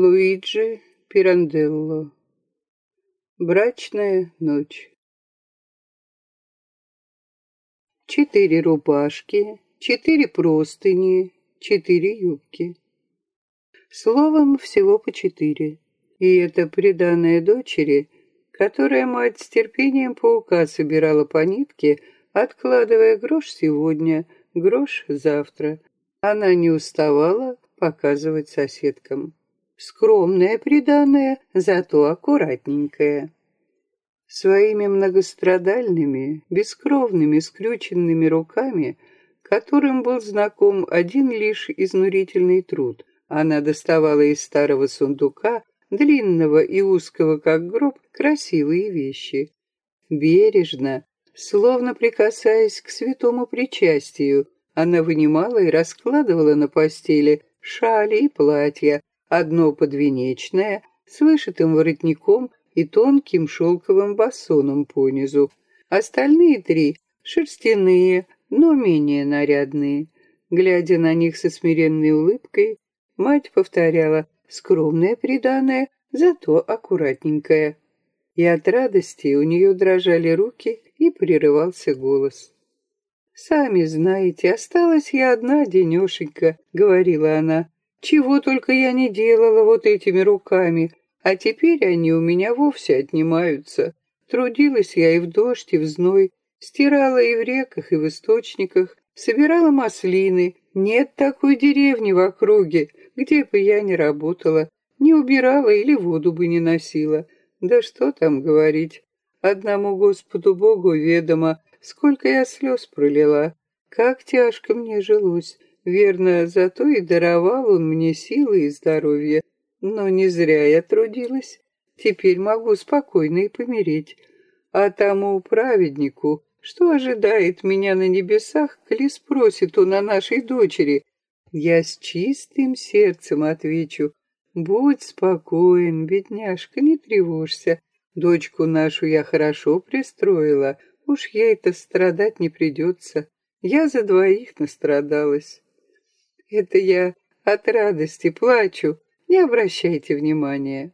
Луиджи Пиранделло. Брачная ночь. Четыре рубашки, четыре простыни, четыре юбки. Словом, всего по четыре. И это приданное дочери, которая мать с терпением паука собирала по нитке, откладывая грош сегодня, грош завтра. Она не уставала показывать соседкам. Скромное приданное, зато аккуратненькое. Своими многострадальными, бескровными, скрюченными руками, которым был знаком один лишь изнурительный труд, она доставала из старого сундука, длинного и узкого, как гроб, красивые вещи. Бережно, словно прикасаясь к святому причастию, она вынимала и раскладывала на постели шали и платья, Одно подвенечное, с вышитым воротником и тонким шелковым басоном понизу. Остальные три — шерстяные, но менее нарядные. Глядя на них со смиренной улыбкой, мать повторяла «скромное приданное, зато аккуратненькое». И от радости у нее дрожали руки и прерывался голос. «Сами знаете, осталась я одна денешенька», — говорила она. Чего только я не делала вот этими руками, а теперь они у меня вовсе отнимаются. Трудилась я и в дождь, и в зной, стирала и в реках, и в источниках, собирала маслины. Нет такой деревни в округе, где бы я ни работала, не убирала или воду бы не носила. Да что там говорить, одному Господу Богу ведомо, сколько я слез пролила, как тяжко мне жилось. Верно, зато и даровал он мне силы и здоровье. Но не зря я трудилась. Теперь могу спокойно и помереть. А тому праведнику, что ожидает меня на небесах, коли спросит он о нашей дочери, я с чистым сердцем отвечу, будь спокоен, бедняжка, не тревожься. Дочку нашу я хорошо пристроила, уж ей-то страдать не придется. Я за двоих настрадалась. Это я от радости плачу, не обращайте внимания.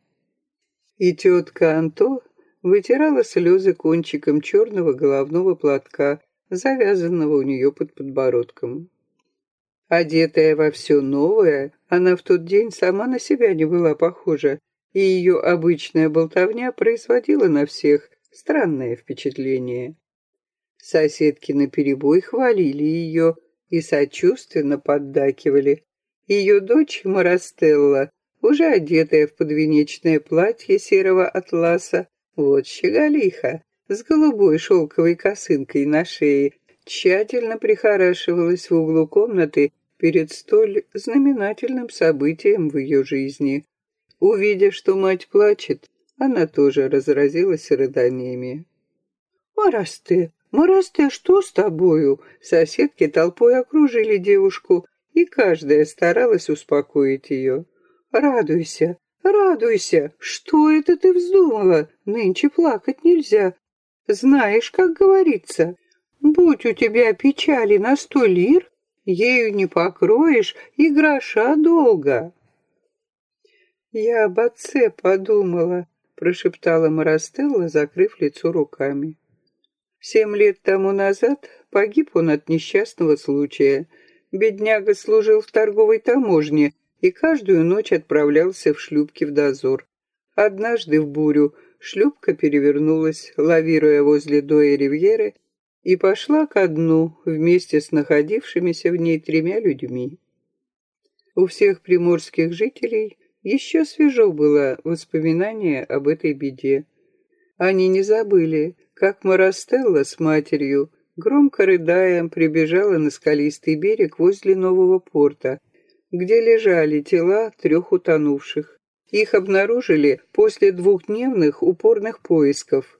И тетка Анто вытирала слезы кончиком черного головного платка, завязанного у нее под подбородком. Одетая во все новое, она в тот день сама на себя не была похожа, и ее обычная болтовня производила на всех странное впечатление. Соседки наперебой хвалили ее, и сочувственно поддакивали. Ее дочь Марастелла, уже одетая в подвенечное платье серого атласа, вот щеголиха, с голубой шелковой косынкой на шее, тщательно прихорашивалась в углу комнаты перед столь знаменательным событием в ее жизни. Увидя, что мать плачет, она тоже разразилась рыданиями. «Марасте, «Марасте, что с тобою?» Соседки толпой окружили девушку, и каждая старалась успокоить ее. «Радуйся, радуйся! Что это ты вздумала? Нынче плакать нельзя. Знаешь, как говорится, будь у тебя печали на сто лир, ею не покроешь и гроша долго». «Я об отце подумала», — прошептала Марастелла, закрыв лицо руками. Семь лет тому назад погиб он от несчастного случая. Бедняга служил в торговой таможне и каждую ночь отправлялся в шлюпки в дозор. Однажды в бурю шлюпка перевернулась, лавируя возле Доя Ривьеры, и пошла ко дну вместе с находившимися в ней тремя людьми. У всех приморских жителей еще свежо было воспоминание об этой беде. Они не забыли, как Марастелла с матерью, громко рыдая, прибежала на скалистый берег возле нового порта, где лежали тела трех утонувших. Их обнаружили после двухдневных упорных поисков.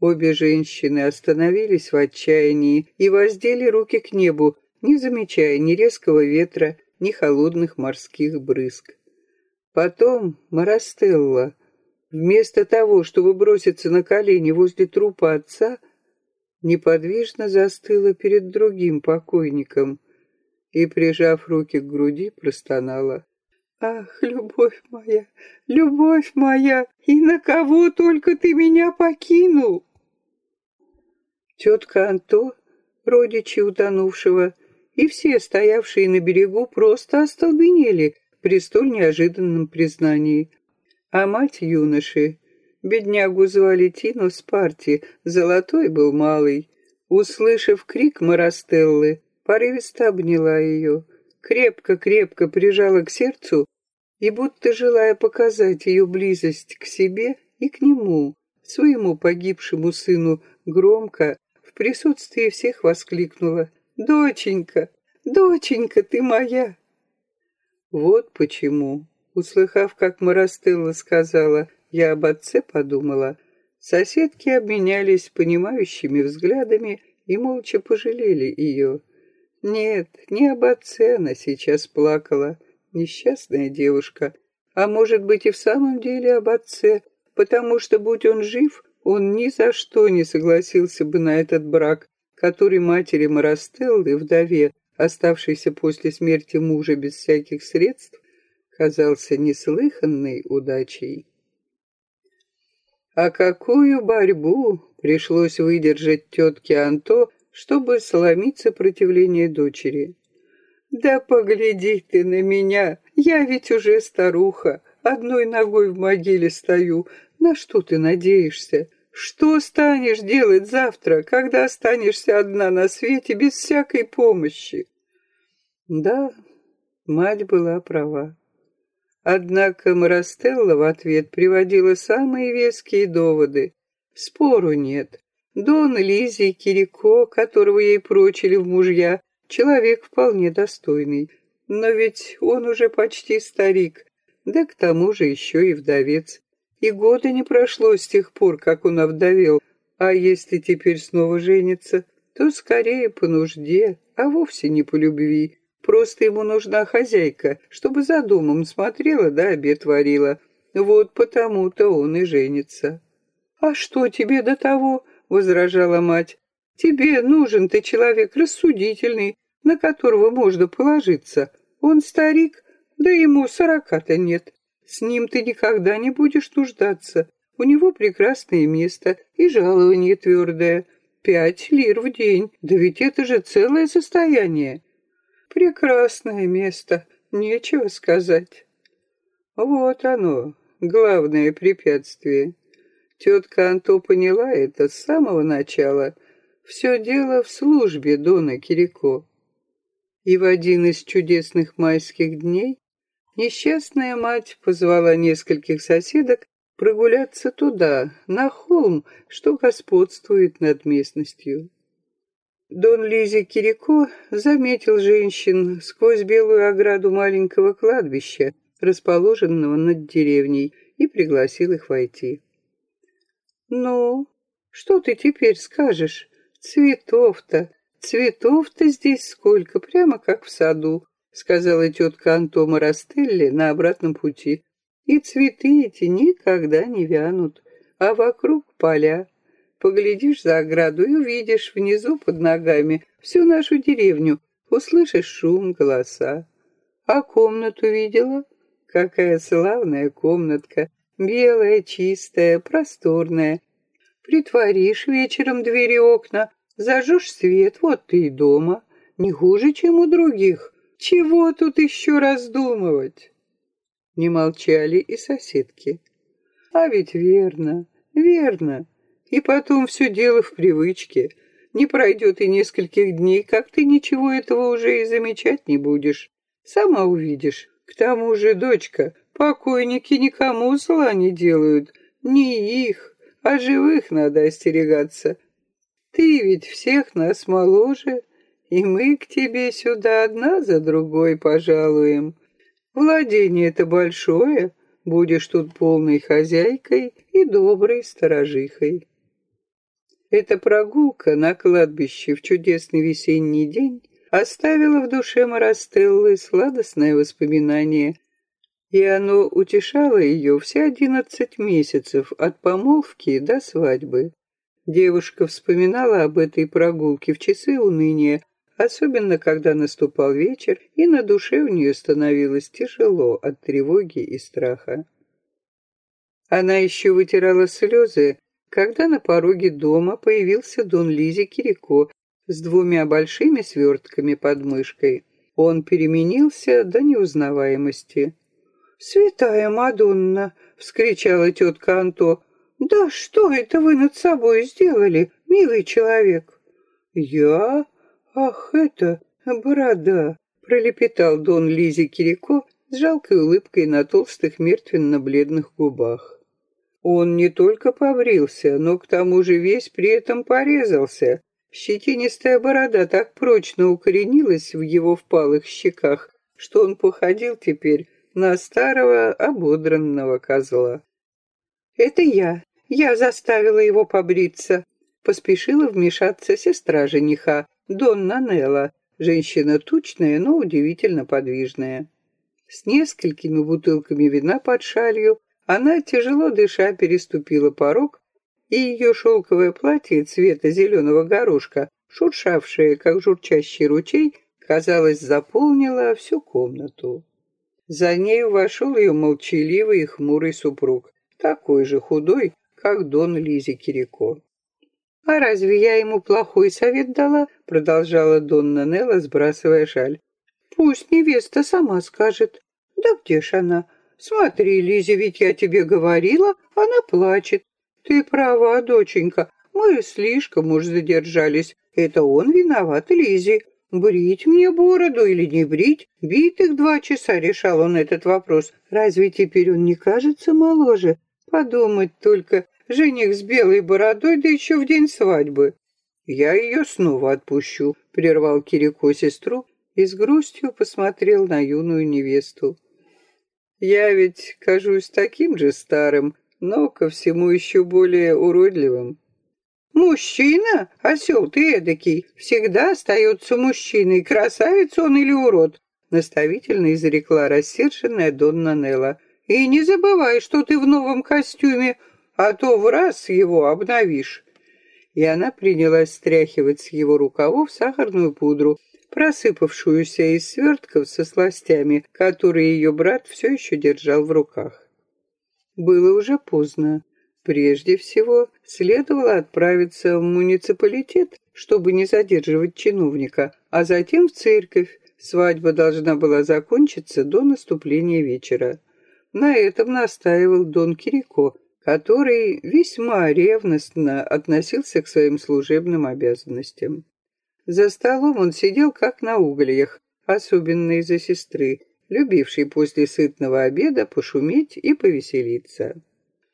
Обе женщины остановились в отчаянии и воздели руки к небу, не замечая ни резкого ветра, ни холодных морских брызг. Потом Марастелла, вместо того, чтобы броситься на колени возле трупа отца, неподвижно застыла перед другим покойником и, прижав руки к груди, простонала. Ах, любовь моя, любовь моя, и на кого только ты меня покинул? Тетка Анто, родичи утонувшего, и все стоявшие на берегу просто остолбенели при столь неожиданном признании. А мать юноши, беднягу звали Тино Спарти, золотой был малый, услышав крик Марастеллы, порывисто обняла ее, крепко-крепко прижала к сердцу и, будто желая показать ее близость к себе и к нему, своему погибшему сыну, громко, в присутствии всех воскликнула «Доченька, доченька ты моя!» Вот почему, услыхав, как Марастелла сказала «я об отце подумала», соседки обменялись понимающими взглядами и молча пожалели ее. Нет, не об отце она сейчас плакала, несчастная девушка, а может быть и в самом деле об отце, потому что, будь он жив, он ни за что не согласился бы на этот брак, который матери Марастеллы, вдове, оставшейся после смерти мужа без всяких средств, казался неслыханной удачей. А какую борьбу пришлось выдержать тетке Анто, чтобы сломить сопротивление дочери. «Да погляди ты на меня, я ведь уже старуха, одной ногой в могиле стою. На что ты надеешься? Что станешь делать завтра, когда останешься одна на свете без всякой помощи?» Да, мать была права. Однако Марастелла в ответ приводила самые веские доводы. Спору нет. Дон Лизи Кирико, которого ей прочили в мужья, человек вполне достойный. Но ведь он уже почти старик, да к тому же еще и вдовец. И года не прошло с тех пор, как он овдовел. А если теперь снова женится, то скорее по нужде, а вовсе не по любви. Просто ему нужна хозяйка, чтобы за домом смотрела да обед варила. Вот потому-то он и женится. «А что тебе до того?» — возражала мать. «Тебе нужен ты человек рассудительный, на которого можно положиться. Он старик, да ему сорока-то нет. С ним ты никогда не будешь нуждаться. У него прекрасное место и жалование твердое. Пять лир в день, да ведь это же целое состояние. Прекрасное место, нечего сказать. Вот оно, главное препятствие. Тетка Анто поняла это с самого начала. Все дело в службе Дона Кирико. И в один из чудесных майских дней несчастная мать позвала нескольких соседок прогуляться туда, на холм, что господствует над местностью. Дон Лизи Кирико заметил женщин сквозь белую ограду маленького кладбища, расположенного над деревней, и пригласил их войти. «Ну, что ты теперь скажешь? Цветов-то, цветов-то здесь сколько, прямо как в саду», сказала тетка Антома Растелли на обратном пути. «И цветы эти никогда не вянут, а вокруг поля. Поглядишь за ограду и увидишь внизу под ногами всю нашу деревню, услышишь шум, голоса. А комнату видела? Какая славная комнатка, белая, чистая, просторная. Притворишь вечером двери окна, зажжешь свет, вот ты и дома. Не хуже, чем у других. Чего тут еще раздумывать? Не молчали и соседки. А ведь верно, верно. И потом все дело в привычке. Не пройдет и нескольких дней, как ты ничего этого уже и замечать не будешь. Сама увидишь. К тому же, дочка, Покойники никому зла не делают, не их, а живых надо остерегаться. Ты ведь всех нас моложе, и мы к тебе сюда одна за другой пожалуем. Владение это большое, будешь тут полной хозяйкой и доброй сторожихой. Эта прогулка на кладбище в чудесный весенний день оставила в душе Марастеллы сладостное воспоминание и оно утешало ее все одиннадцать месяцев от помолвки до свадьбы. Девушка вспоминала об этой прогулке в часы уныния, особенно когда наступал вечер, и на душе у нее становилось тяжело от тревоги и страха. Она еще вытирала слезы, когда на пороге дома появился Дон Лизи Кирико с двумя большими свертками под мышкой. Он переменился до неузнаваемости. «Святая Мадонна!» — вскричала тетка Анто. «Да что это вы над собой сделали, милый человек?» «Я? Ах, это борода!» — пролепетал Дон Лизи Кирико с жалкой улыбкой на толстых мертвенно-бледных губах. Он не только побрился, но к тому же весь при этом порезался. Щетинистая борода так прочно укоренилась в его впалых щеках, что он походил теперь на старого ободранного козла. «Это я. Я заставила его побриться», — поспешила вмешаться сестра жениха, Донна Нелла, женщина тучная, но удивительно подвижная. С несколькими бутылками вина под шалью она, тяжело дыша, переступила порог, и ее шелковое платье цвета зеленого горошка, шуршавшее, как журчащий ручей, казалось, заполнило всю комнату. За нею вошел ее молчаливый и хмурый супруг, такой же худой, как Дон Лизи Кирико. «А разве я ему плохой совет дала?» — продолжала Донна Нелла, сбрасывая шаль. «Пусть невеста сама скажет. Да где ж она? Смотри, Лиза, ведь я тебе говорила, она плачет. Ты права, доченька, мы слишком уж задержались. Это он виноват, Лизе. Брить мне бороду или не брить? Битых два часа решал он этот вопрос. Разве теперь он не кажется моложе? Подумать только, жених с белой бородой, да еще в день свадьбы. Я ее снова отпущу, прервал Кирико сестру и с грустью посмотрел на юную невесту. Я ведь кажусь таким же старым, но ко всему еще более уродливым. Мужчина, осел ты эдакий, всегда остается мужчиной, красавец он или урод, наставительно изрекла рассерженная Донна Нелла. И не забывай, что ты в новом костюме, а то в раз его обновишь. И она принялась стряхивать с его рукавов сахарную пудру, просыпавшуюся из свертков со сластями, которые ее брат все еще держал в руках. Было уже поздно. Прежде всего, следовало отправиться в муниципалитет, чтобы не задерживать чиновника, а затем в церковь. Свадьба должна была закончиться до наступления вечера. На этом настаивал Дон Кирико, который весьма ревностно относился к своим служебным обязанностям. За столом он сидел как на угольях, особенно из-за сестры, любившей после сытного обеда пошуметь и повеселиться.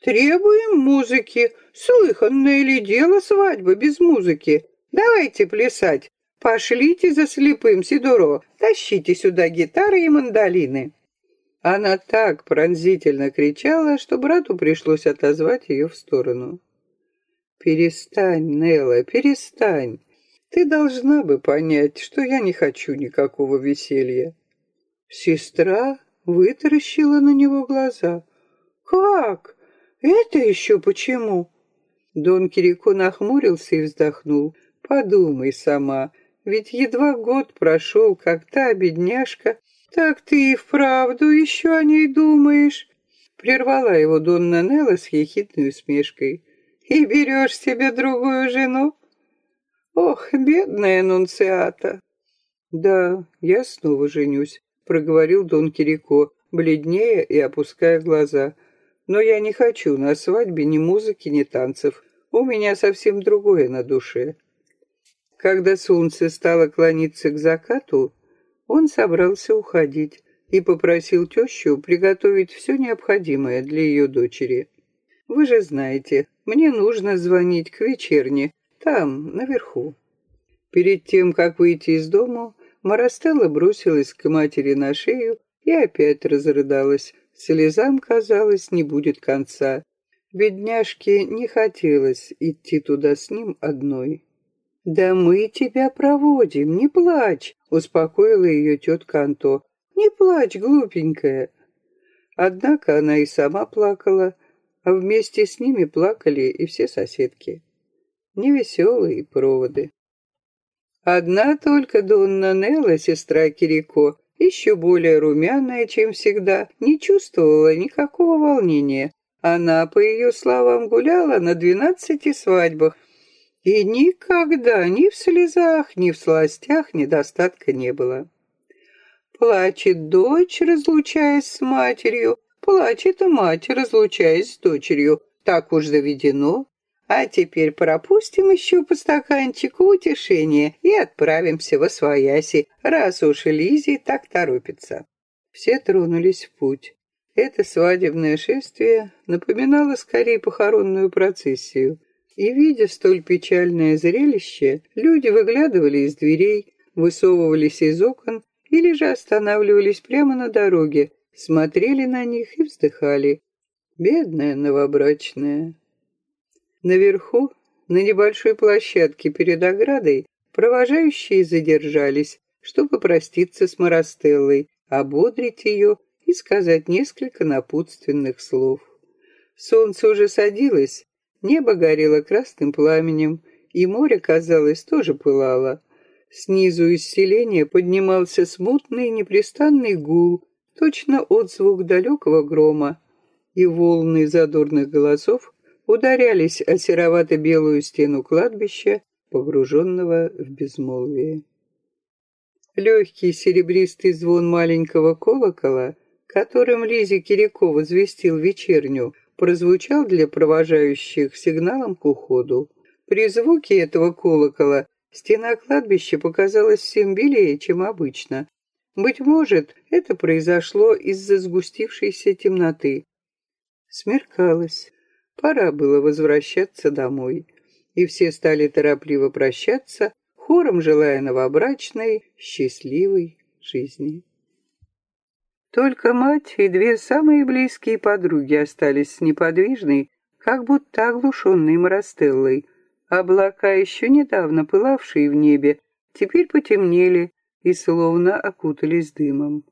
«Требуем музыки. Слыханное ли дело свадьба без музыки? Давайте плясать. Пошлите за слепым Сидоро, тащите сюда гитары и мандолины». Она так пронзительно кричала, что брату пришлось отозвать ее в сторону. «Перестань, Нелла, перестань. Ты должна бы понять, что я не хочу никакого веселья. Сестра вытаращила на него глаза. Как? Это еще почему? Дон Кирико нахмурился и вздохнул. Подумай сама, ведь едва год прошел, как та бедняжка. Так ты и вправду еще о ней думаешь? Прервала его Донна Нелла с ехидной усмешкой. И берешь себе другую жену? Ох, бедная нунциата. Да, я снова женюсь, проговорил Дон Кирико, бледнее и опуская глаза. Но я не хочу на свадьбе ни музыки, ни танцев. У меня совсем другое на душе. Когда солнце стало клониться к закату, он собрался уходить и попросил тещу приготовить все необходимое для ее дочери. Вы же знаете, мне нужно звонить к вечерне, там, наверху. Перед тем, как выйти из дома, Марастелла бросилась к матери на шею и опять разрыдалась. Слезам, казалось, не будет конца. Бедняжке не хотелось идти туда с ним одной. «Да мы тебя проводим, не плачь!» — успокоила ее тетка Анто. «Не плачь, глупенькая!» Однако она и сама плакала, а вместе с ними плакали и все соседки невеселые проводы. Одна только Донна Нелла, сестра Кирико, еще более румяная, чем всегда, не чувствовала никакого волнения. Она, по ее словам, гуляла на двенадцати свадьбах, и никогда ни в слезах, ни в сластях недостатка не было. Плачет дочь, разлучаясь с матерью, плачет и мать, разлучаясь с дочерью. Так уж заведено. А теперь пропустим еще по стаканчику утешения и отправимся во свояси, раз уж Лизи так торопится. Все тронулись в путь. Это свадебное шествие напоминало скорее похоронную процессию. И, видя столь печальное зрелище, люди выглядывали из дверей, высовывались из окон или же останавливались прямо на дороге, смотрели на них и вздыхали. Бедная новобрачная. Наверху, на небольшой площадке перед оградой, провожающие задержались, чтобы проститься с Марастеллой, ободрить ее и сказать несколько напутственных слов. Солнце уже садилось, небо горело красным пламенем, и море, казалось, тоже пылало. Снизу из селения поднимался смутный непрестанный гул, точно отзвук далекого грома, и волны задорных голосов ударялись о серовато-белую стену кладбища, погруженного в безмолвие. Легкий серебристый звон маленького колокола, которым Лизе Кирякова возвестил вечерню, прозвучал для провожающих сигналом к уходу. При звуке этого колокола стена кладбища показалась всем белее, чем обычно. Быть может, это произошло из-за сгустившейся темноты. Смеркалось. Пора было возвращаться домой, и все стали торопливо прощаться, хором желая новобрачной счастливой жизни. Только мать и две самые близкие подруги остались неподвижной, как будто оглушенной Марастеллой. Облака, еще недавно пылавшие в небе, теперь потемнели и словно окутались дымом.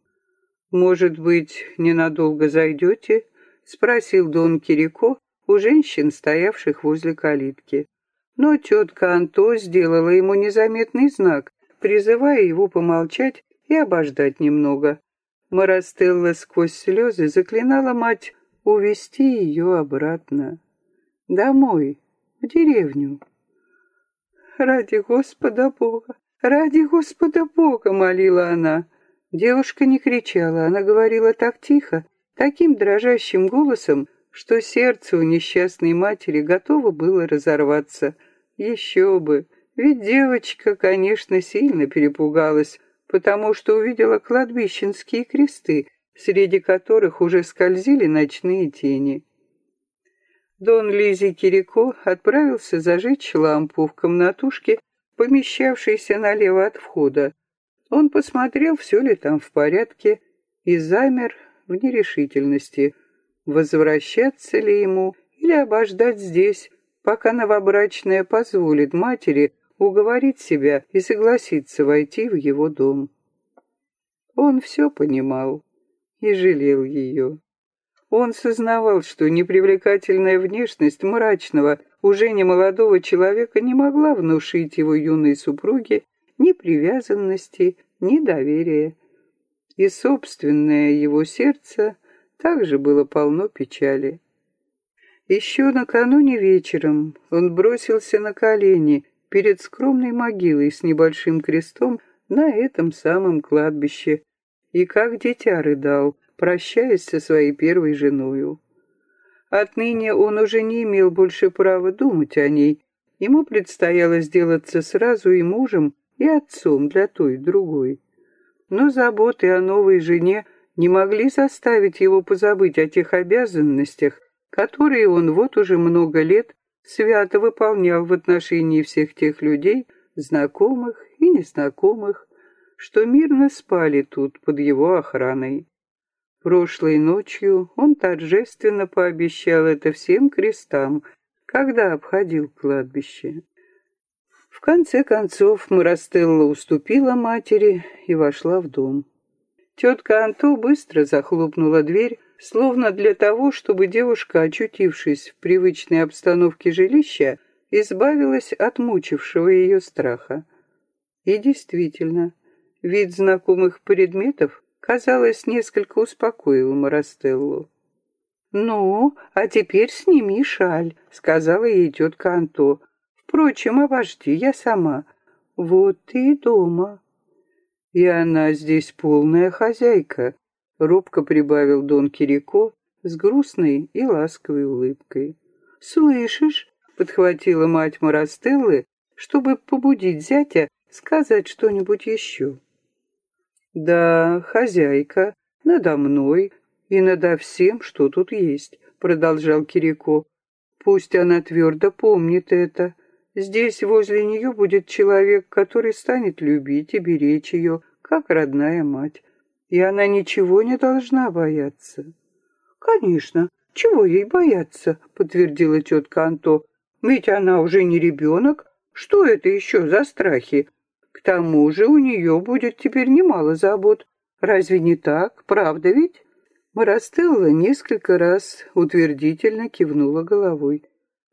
«Может быть, ненадолго зайдете?» — спросил Дон Кирико, у женщин, стоявших возле калитки. Но тетка Анто сделала ему незаметный знак, призывая его помолчать и обождать немного. Марастелла сквозь слезы заклинала мать увести ее обратно. Домой, в деревню. «Ради Господа Бога! Ради Господа Бога!» — молила она. Девушка не кричала, она говорила так тихо, таким дрожащим голосом, что сердце у несчастной матери готово было разорваться. Еще бы, ведь девочка, конечно, сильно перепугалась, потому что увидела кладбищенские кресты, среди которых уже скользили ночные тени. Дон Лизи Кирико отправился зажечь лампу в комнатушке, помещавшейся налево от входа. Он посмотрел, все ли там в порядке, и замер в нерешительности — возвращаться ли ему или обождать здесь, пока новобрачная позволит матери уговорить себя и согласиться войти в его дом. Он все понимал и жалел ее. Он сознавал, что непривлекательная внешность мрачного, уже не молодого человека не могла внушить его юной супруге ни привязанности, ни доверия. И собственное его сердце также было полно печали. Еще накануне вечером он бросился на колени перед скромной могилой с небольшим крестом на этом самом кладбище и как дитя рыдал, прощаясь со своей первой женою. Отныне он уже не имел больше права думать о ней. Ему предстояло сделаться сразу и мужем, и отцом для той другой. Но заботы о новой жене не могли заставить его позабыть о тех обязанностях, которые он вот уже много лет свято выполнял в отношении всех тех людей, знакомых и незнакомых, что мирно спали тут под его охраной. Прошлой ночью он торжественно пообещал это всем крестам, когда обходил кладбище. В конце концов Марастелла уступила матери и вошла в дом. Тетка Анто быстро захлопнула дверь, словно для того, чтобы девушка, очутившись в привычной обстановке жилища, избавилась от мучившего ее страха. И действительно, вид знакомых предметов, казалось, несколько успокоил Марастеллу. «Ну, а теперь сними шаль», — сказала ей тетка Анто. «Впрочем, обожди, я сама. Вот ты и дома». «И она здесь полная хозяйка», — робко прибавил Дон Кирико с грустной и ласковой улыбкой. «Слышишь?» — подхватила мать Марастеллы, чтобы побудить зятя сказать что-нибудь еще. «Да, хозяйка, надо мной, и надо всем, что тут есть», — продолжал Кирико. «Пусть она твердо помнит это. Здесь возле нее будет человек, который станет любить и беречь ее, как родная мать, и она ничего не должна бояться». «Конечно, чего ей бояться?» — подтвердила тетка Анто. «Ведь она уже не ребенок. Что это еще за страхи? К тому же у нее будет теперь немало забот. Разве не так, правда ведь?» Марастелла несколько раз утвердительно кивнула головой.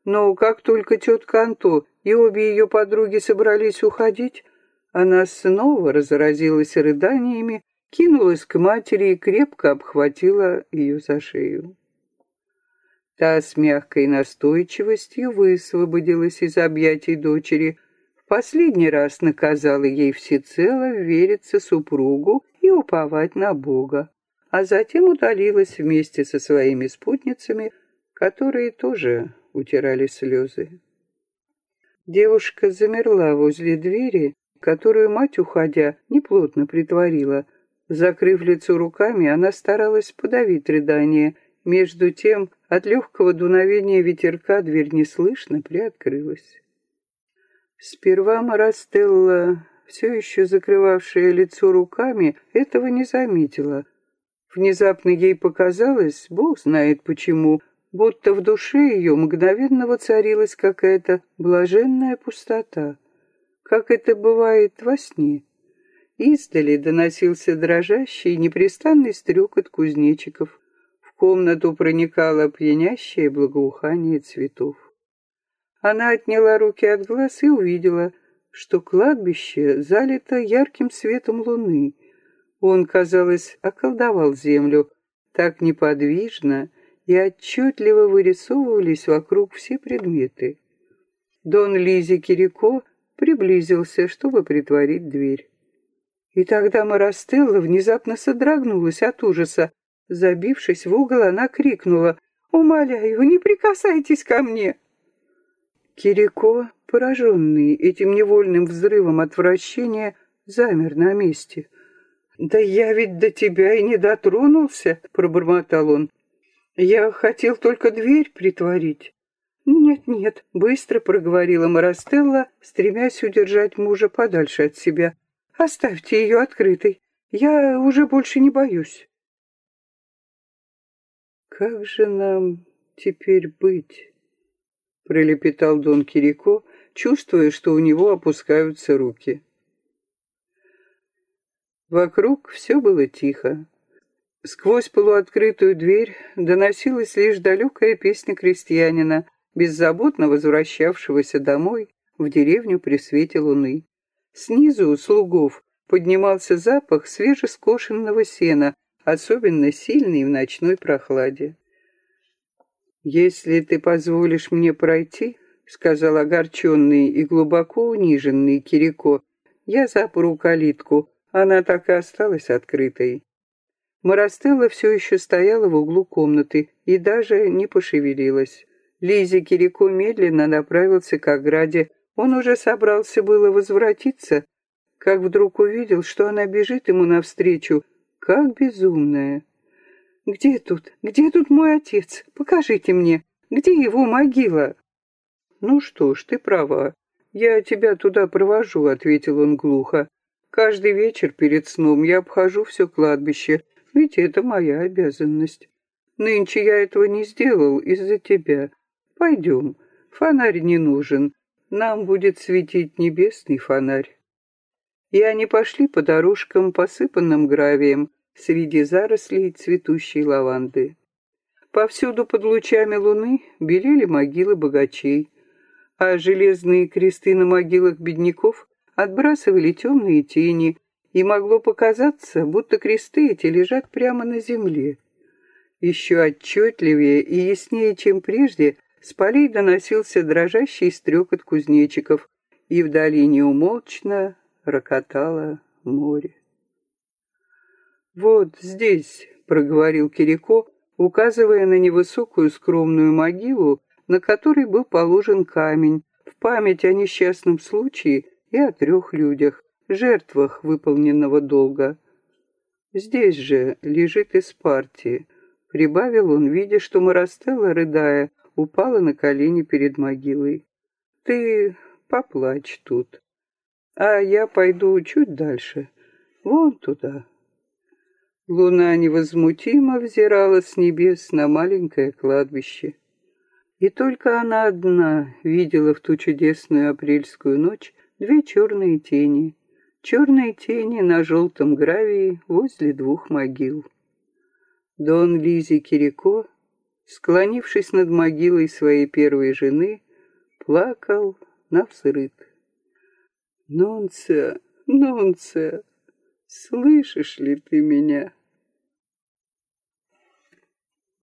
Но как только тетка Анто и обе ее подруги собрались уходить, она снова разразилась рыданиями, кинулась к матери и крепко обхватила ее за шею. Та с мягкой настойчивостью высвободилась из объятий дочери, в последний раз наказала ей всецело вериться супругу и уповать на Бога а затем удалилась вместе со своими спутницами, которые тоже утирали слезы. Девушка замерла возле двери, которую мать, уходя, неплотно притворила. Закрыв лицо руками, она старалась подавить рыдание. Между тем, от легкого дуновения ветерка дверь неслышно приоткрылась. Сперва Марастелла, все еще закрывавшая лицо руками, этого не заметила — Внезапно ей показалось, бог знает почему, будто в душе ее мгновенно воцарилась какая-то блаженная пустота, как это бывает во сне. Издали доносился дрожащий, непрестанный стрекот кузнечиков. В комнату проникало пьянящее благоухание цветов. Она отняла руки от глаз и увидела, что кладбище залито ярким светом луны — он, казалось, околдовал землю. Так неподвижно и отчетливо вырисовывались вокруг все предметы. Дон Лизи Кирико приблизился, чтобы притворить дверь. И тогда Марастелла внезапно содрогнулась от ужаса. Забившись в угол, она крикнула «Умоляю, не прикасайтесь ко мне!» Кирико, пораженный этим невольным взрывом отвращения, замер на месте. «Да я ведь до тебя и не дотронулся», — пробормотал он. «Я хотел только дверь притворить». «Нет-нет», — быстро проговорила Марастелла, стремясь удержать мужа подальше от себя. «Оставьте ее открытой. Я уже больше не боюсь». «Как же нам теперь быть?» — пролепетал Дон Кирико, чувствуя, что у него опускаются руки. Вокруг все было тихо. Сквозь полуоткрытую дверь доносилась лишь далекая песня крестьянина, беззаботно возвращавшегося домой в деревню при свете луны. Снизу у слугов поднимался запах свежескошенного сена, особенно сильный в ночной прохладе. «Если ты позволишь мне пройти», — сказал огорченный и глубоко униженный Кирико, — «я запру калитку, она так и осталась открытой. Марастелла все еще стояла в углу комнаты и даже не пошевелилась. Лизи Кирико медленно направился к ограде. Он уже собрался было возвратиться, как вдруг увидел, что она бежит ему навстречу, как безумная. «Где тут? Где тут мой отец? Покажите мне. Где его могила?» «Ну что ж, ты права. Я тебя туда провожу», — ответил он глухо. Каждый вечер перед сном я обхожу все кладбище, ведь это моя обязанность. Нынче я этого не сделал из-за тебя. Пойдем, фонарь не нужен, нам будет светить небесный фонарь. И они пошли по дорожкам, посыпанным гравием, среди зарослей цветущей лаванды. Повсюду под лучами луны белели могилы богачей, а железные кресты на могилах бедняков отбрасывали темные тени, и могло показаться, будто кресты эти лежат прямо на земле. Еще отчетливее и яснее, чем прежде, с полей доносился дрожащий стрекот кузнечиков, и в долине умолчно рокотало море. «Вот здесь», — проговорил Кирико, указывая на невысокую скромную могилу, на которой был положен камень, в память о несчастном случае и о трех людях, жертвах выполненного долга. Здесь же лежит из партии. Прибавил он, видя, что Марастелла, рыдая, упала на колени перед могилой. Ты поплачь тут, а я пойду чуть дальше, вон туда. Луна невозмутимо взирала с небес на маленькое кладбище. И только она одна видела в ту чудесную апрельскую ночь две черные тени, черные тени на желтом гравии возле двух могил. Дон Лизи Кирико, склонившись над могилой своей первой жены, плакал навсрыд. «Нонция, Нонция, слышишь ли ты меня?»